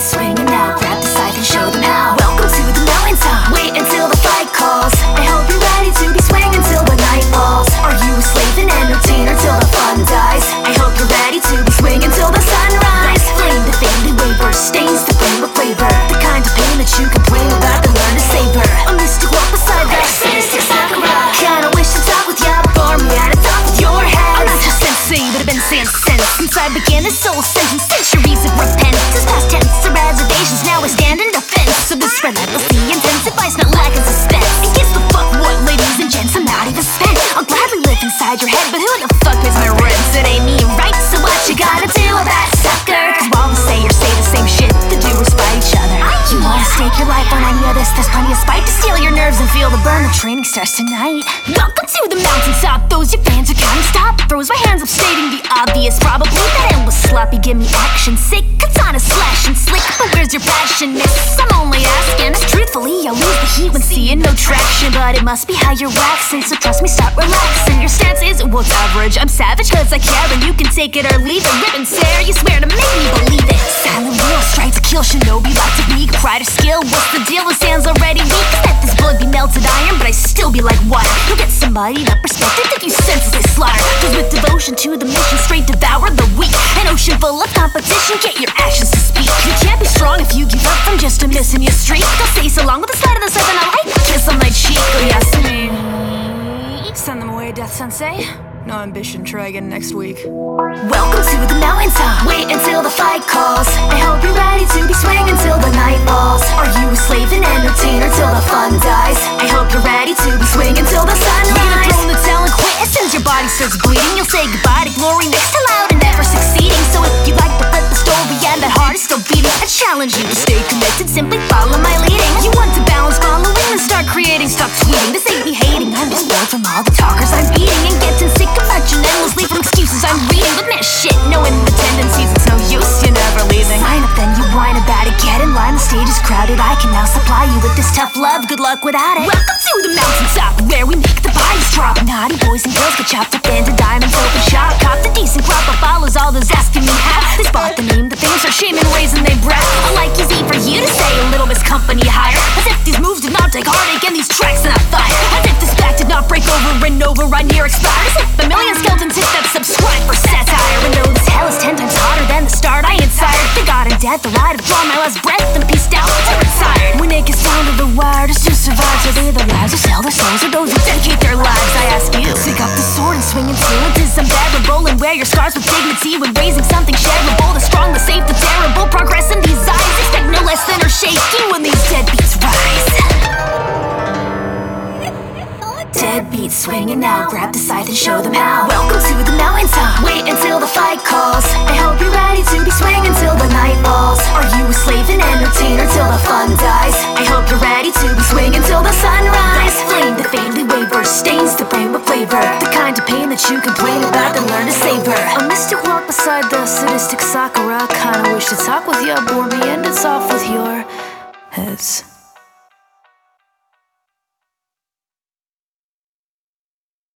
swinging now. Grab the scythe and show them I began this soul sentence Centuries of repentance. Past tense reservations. Now I stand in defense of this relentlessly intensifies Not lacking suspense. It gives the fuck what, ladies and gents I'm not even spent I'll gladly live inside your head But who the fuck pays my rents? It ain't me, right? So what you gotta do with that sucker? Cause while the sayers say the same shit The doers fight each other. You wanna stake your life on any of this? There's plenty of spite to steal your nerves And feel the burn The training starts tonight. Welcome to the mountaintop Those your fans are sloppy Give me action. Sick katana slash and slick But where's your passion, miss? I'm only asking. Truthfully, I lose the heat when seeing no traction. But it must be how you're waxing So trust me, start relaxing. Your stance is, it's average. I'm savage cause I care And you can take it or leave it. Rip and tear, you swear to make me believe it. Silent will, strike to kill Shinobi like technique, pride or skill What's the deal? His hands already weak. Let this blood be melted iron But I still be like get somebody that perspective If you senselessly slaughter. Cause with devotion to the mission Straight devour the weak. An ocean full of competition Get your actions to speak. You can't be strong if you give up From just a miss in your streak. They'll say so long with the slide of the serpent I like kiss on my cheek. Oh Yasumi Send them away, Death Sensei. No ambition, try again next week. Welcome to the mountaintop. Wait until the fight calls. I hope you're ready to be swinging till the night falls. Are you a slave and entertainer till the next to loud and never succeeding. So if you'd like to flip the story and that heart is still beating I challenge you to stay connected, simply follow my stage is crowded I can now supply you with this tough love, good luck without it. Welcome to the mountaintop, where we make the bodies drop. Naughty boys and girls get chopped up into diamonds, open shop. Cop the decent crop of follows, all those asking me how. They spot the name, the things are shaming, raising they breath. I like easy for you to say, a little miss company higher. As if these moves did not take heartache and these tracks did not fire. As if this back did not break over and over, I near expired. As if a million skeletons hit that Death, the light of drawn my last breath and pieced out to When it gets down to the wire, to survive. So they the lives or sell their souls or those who dedicate their lives. I ask you, pick up the sword and swing until it. Is unbearable And wear your scars with dignity. When raising something shareable The strong, the safe, the terrible, progress in these eyes Expect no less than or shaking when these deadbeats rise. Dead beats swinging now. Grab the scythe and show them how. Welcome to the mountaintop. Wait until the that you complain about, then learn to savor. A mystic walk beside the sadistic Sakura Kinda wish to talk with ya, bore me and it's off with your heads